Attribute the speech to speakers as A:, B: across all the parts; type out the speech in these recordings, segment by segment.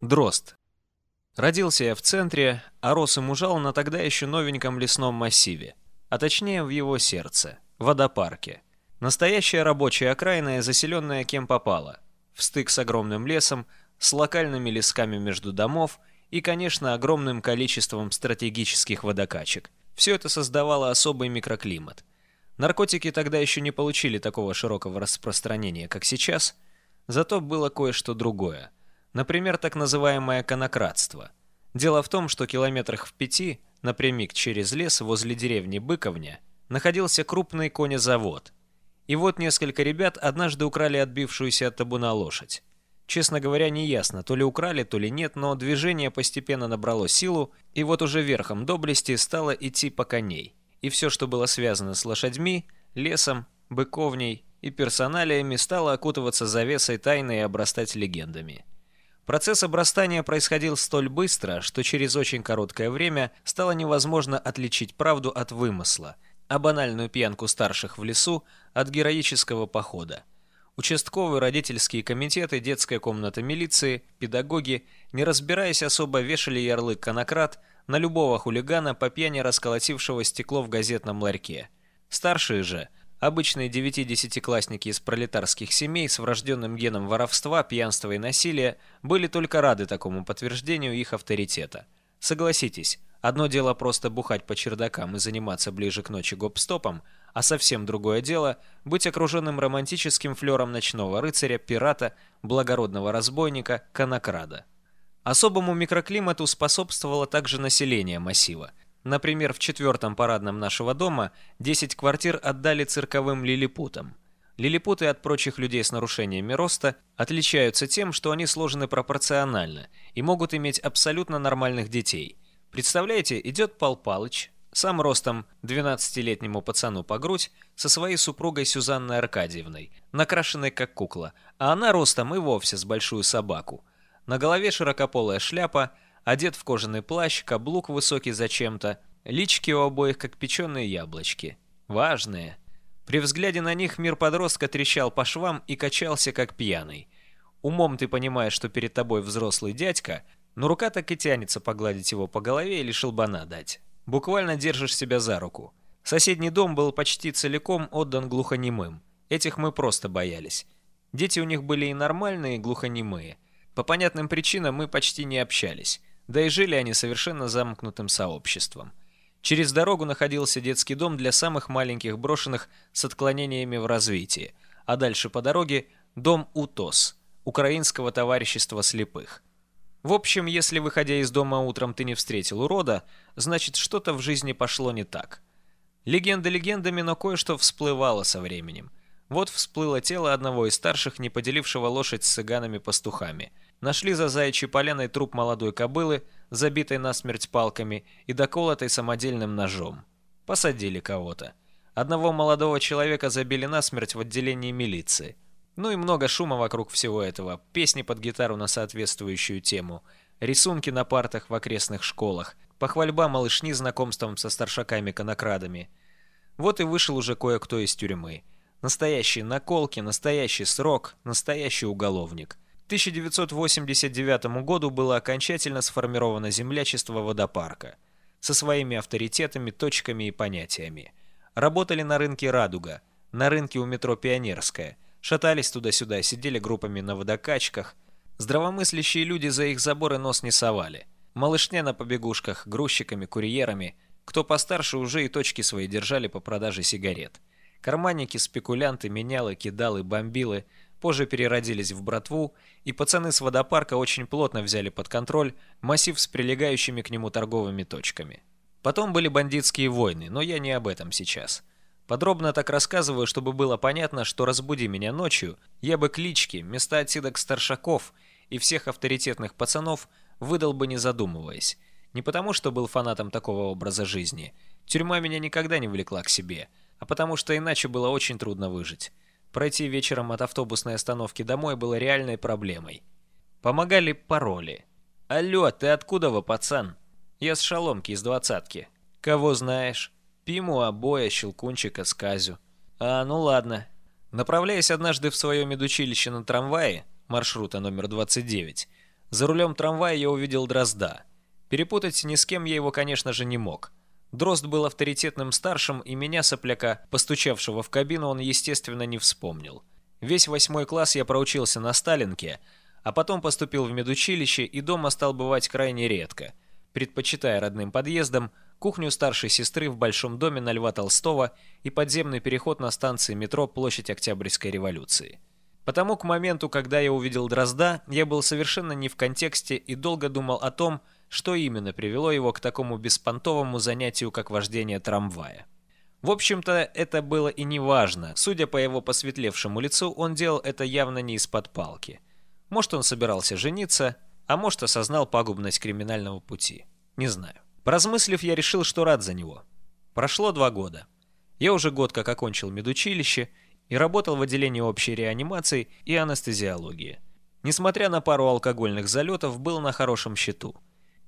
A: Дрозд. Родился я в центре, а рос и мужал на тогда еще новеньком лесном массиве, а точнее в его сердце, в водопарке. Настоящая рабочая окраина, заселенная кем попало, в стык с огромным лесом, с локальными лесками между домов и, конечно, огромным количеством стратегических водокачек. Все это создавало особый микроклимат. Наркотики тогда еще не получили такого широкого распространения, как сейчас, зато было кое-что другое – Например, так называемое конократство. Дело в том, что километрах в пяти, напрямик через лес возле деревни Быковня, находился крупный конезавод. И вот несколько ребят однажды украли отбившуюся от табуна лошадь. Честно говоря, не ясно, то ли украли, то ли нет, но движение постепенно набрало силу, и вот уже верхом доблести стало идти по коней. И все, что было связано с лошадьми, лесом, быковней и персоналиями, стало окутываться завесой тайны и обрастать легендами. Процесс обрастания происходил столь быстро, что через очень короткое время стало невозможно отличить правду от вымысла, а банальную пьянку старших в лесу от героического похода. Участковые родительские комитеты, детская комната милиции, педагоги, не разбираясь особо, вешали ярлык «конократ» на любого хулигана по пьяни расколотившего стекло в газетном ларьке. Старшие же – Обычные 9-10-классники из пролетарских семей с врожденным геном воровства, пьянства и насилия были только рады такому подтверждению их авторитета. Согласитесь, одно дело просто бухать по чердакам и заниматься ближе к ночи гоп-стопом, а совсем другое дело быть окруженным романтическим флером ночного рыцаря, пирата, благородного разбойника, конокрада. Особому микроклимату способствовало также население массива – Например, в четвертом парадном нашего дома 10 квартир отдали цирковым лилипутам. Лилипуты от прочих людей с нарушениями роста отличаются тем, что они сложены пропорционально и могут иметь абсолютно нормальных детей. Представляете, идет Пал Палыч, сам ростом 12-летнему пацану по грудь, со своей супругой Сюзанной Аркадьевной, накрашенной как кукла, а она ростом и вовсе с большую собаку. На голове широкополая шляпа – одет в кожаный плащ, каблук высокий зачем-то, лички у обоих как печеные яблочки. Важные. При взгляде на них мир подростка трещал по швам и качался как пьяный. Умом ты понимаешь, что перед тобой взрослый дядька, но рука так и тянется погладить его по голове или шелбана дать. Буквально держишь себя за руку. Соседний дом был почти целиком отдан глухонемым. Этих мы просто боялись. Дети у них были и нормальные, и глухонемые. По понятным причинам мы почти не общались. Да и жили они совершенно замкнутым сообществом. Через дорогу находился детский дом для самых маленьких брошенных с отклонениями в развитии, а дальше по дороге дом УТОС, Украинского товарищества слепых. В общем, если выходя из дома утром ты не встретил урода, значит что-то в жизни пошло не так. Легенда легендами, но кое-что всплывало со временем. Вот всплыло тело одного из старших, не поделившего лошадь с цыганами-пастухами – Нашли за заячьей поляной труп молодой кобылы, забитой насмерть палками и доколотой самодельным ножом. Посадили кого-то. Одного молодого человека забили насмерть в отделении милиции. Ну и много шума вокруг всего этого, песни под гитару на соответствующую тему, рисунки на партах в окрестных школах, похвальба малышни знакомством со старшаками-конокрадами. Вот и вышел уже кое-кто из тюрьмы. Настоящие наколки, настоящий срок, настоящий уголовник. 1989 году было окончательно сформировано землячество водопарка со своими авторитетами, точками и понятиями. Работали на рынке «Радуга», на рынке у метро «Пионерская», шатались туда-сюда, сидели группами на водокачках. Здравомыслящие люди за их заборы нос не совали. Малышня на побегушках, грузчиками, курьерами. Кто постарше уже и точки свои держали по продаже сигарет. Карманники, спекулянты, менялы, кидалы, бомбилы – позже переродились в братву, и пацаны с водопарка очень плотно взяли под контроль массив с прилегающими к нему торговыми точками. Потом были бандитские войны, но я не об этом сейчас. Подробно так рассказываю, чтобы было понятно, что разбуди меня ночью, я бы клички, места отсидок старшаков и всех авторитетных пацанов выдал бы не задумываясь. Не потому, что был фанатом такого образа жизни. Тюрьма меня никогда не влекла к себе, а потому что иначе было очень трудно выжить. Пройти вечером от автобусной остановки домой было реальной проблемой. Помогали пароли. «Алло, ты откуда вы, пацан?» «Я с шаломки из двадцатки». «Кого знаешь?» «Пиму, обоя, щелкунчика, сказю». «А, ну ладно». Направляясь однажды в свое медучилище на трамвае, маршрута номер 29, За рулем трамвая я увидел Дрозда. Перепутать ни с кем я его, конечно же, не мог. Дрозд был авторитетным старшим, и меня, сопляка, постучавшего в кабину, он, естественно, не вспомнил. Весь восьмой класс я проучился на Сталинке, а потом поступил в медучилище и дома стал бывать крайне редко, предпочитая родным подъездам кухню старшей сестры в большом доме на Льва Толстого и подземный переход на станции метро Площадь Октябрьской революции. Потому к моменту, когда я увидел Дрозда, я был совершенно не в контексте и долго думал о том, что именно привело его к такому беспонтовому занятию, как вождение трамвая. В общем-то, это было и не важно. Судя по его посветлевшему лицу, он делал это явно не из-под палки. Может, он собирался жениться, а может, осознал пагубность криминального пути. Не знаю. Поразмыслив, я решил, что рад за него. Прошло два года. Я уже год как окончил медучилище и работал в отделении общей реанимации и анестезиологии. Несмотря на пару алкогольных залетов, был на хорошем счету.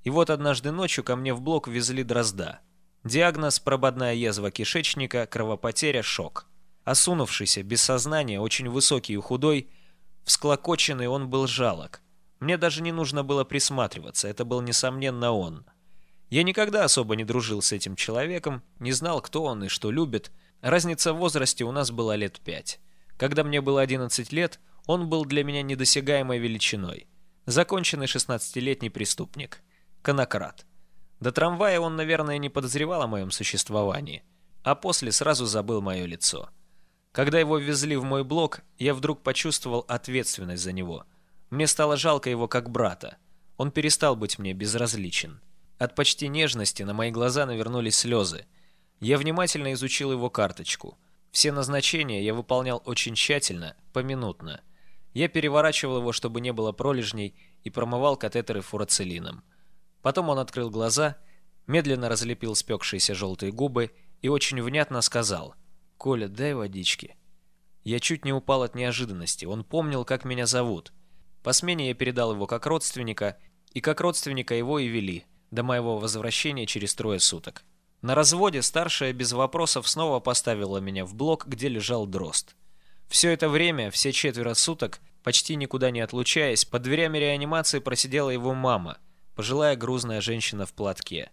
A: И вот однажды ночью ко мне в блок везли дрозда. Диагноз – прободная язва кишечника, кровопотеря, шок. Осунувшийся, без сознания, очень высокий и худой, всклокоченный он был жалок. Мне даже не нужно было присматриваться, это был несомненно он. Я никогда особо не дружил с этим человеком, не знал, кто он и что любит. Разница в возрасте у нас была лет пять. Когда мне было 11 лет, он был для меня недосягаемой величиной. Законченный 16-летний преступник – конократ. До трамвая он, наверное, не подозревал о моем существовании, а после сразу забыл мое лицо. Когда его везли в мой блок, я вдруг почувствовал ответственность за него. Мне стало жалко его как брата. Он перестал быть мне безразличен. От почти нежности на мои глаза навернулись слезы. Я внимательно изучил его карточку. Все назначения я выполнял очень тщательно, поминутно. Я переворачивал его, чтобы не было пролежней, и промывал катетеры фурацилином. Потом он открыл глаза, медленно разлепил спекшиеся желтые губы и очень внятно сказал «Коля, дай водички». Я чуть не упал от неожиданности, он помнил, как меня зовут. По смене я передал его как родственника, и как родственника его и вели, до моего возвращения через трое суток. На разводе старшая без вопросов снова поставила меня в блок, где лежал дрозд. Все это время, все четверо суток, почти никуда не отлучаясь, под дверями реанимации просидела его мама – пожилая грузная женщина в платке.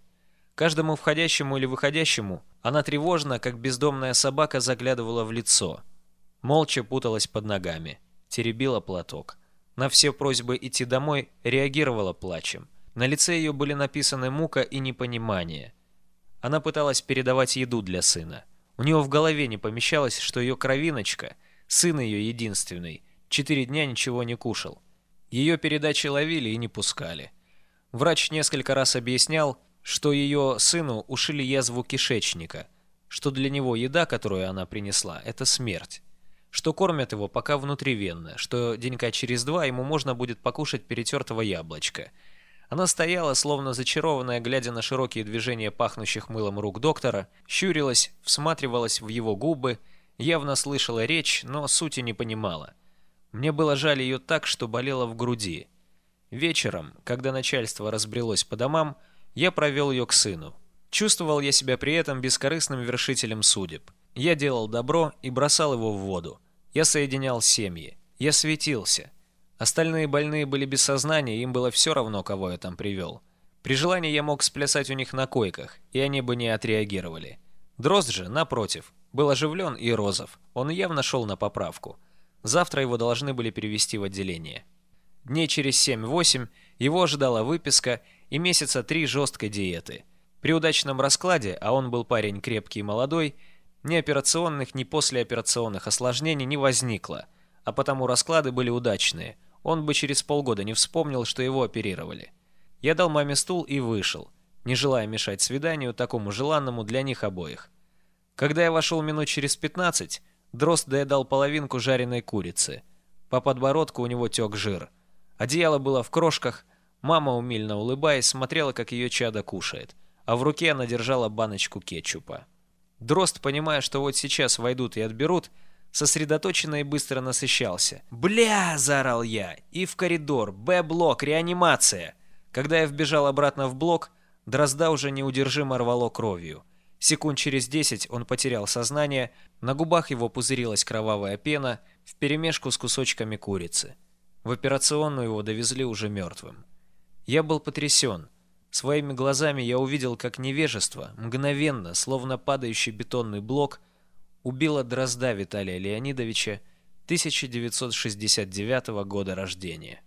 A: Каждому входящему или выходящему она тревожно, как бездомная собака, заглядывала в лицо. Молча путалась под ногами, теребила платок. На все просьбы идти домой реагировала плачем. На лице ее были написаны мука и непонимание. Она пыталась передавать еду для сына. У нее в голове не помещалось, что ее кровиночка, сын ее единственный, четыре дня ничего не кушал. Ее передачи ловили и не пускали. Врач несколько раз объяснял, что ее сыну ушили язву кишечника, что для него еда, которую она принесла, это смерть, что кормят его пока внутривенно, что денька через два ему можно будет покушать перетертого яблочка. Она стояла, словно зачарованная, глядя на широкие движения пахнущих мылом рук доктора, щурилась, всматривалась в его губы, явно слышала речь, но сути не понимала. Мне было жаль ее так, что болело в груди. Вечером, когда начальство разбрелось по домам, я провел ее к сыну. Чувствовал я себя при этом бескорыстным вершителем судеб. Я делал добро и бросал его в воду. Я соединял семьи. Я светился. Остальные больные были без сознания, им было все равно, кого я там привел. При желании я мог сплясать у них на койках, и они бы не отреагировали. Дрозд же, напротив, был оживлен и розов. Он явно шел на поправку. Завтра его должны были перевести в отделение. Дней через 7-8 его ожидала выписка и месяца три жесткой диеты. При удачном раскладе, а он был парень крепкий и молодой, ни операционных, ни послеоперационных осложнений не возникло, а потому расклады были удачные. Он бы через полгода не вспомнил, что его оперировали. Я дал маме стул и вышел, не желая мешать свиданию, такому желанному для них обоих. Когда я вошел минут через 15, Дрозд доедал половинку жареной курицы. По подбородку у него тек жир – Одеяло было в крошках, мама, умильно улыбаясь, смотрела, как ее чадо кушает, а в руке она держала баночку кетчупа. Дрозд, понимая, что вот сейчас войдут и отберут, сосредоточенно и быстро насыщался. «Бля!» – заорал я. «И в коридор! Б-блок! Реанимация!» Когда я вбежал обратно в блок, Дрозда уже неудержимо рвало кровью. Секунд через десять он потерял сознание, на губах его пузырилась кровавая пена вперемешку с кусочками курицы. В операционную его довезли уже мертвым. Я был потрясен. Своими глазами я увидел, как невежество, мгновенно, словно падающий бетонный блок, убило дрозда Виталия Леонидовича 1969 года рождения.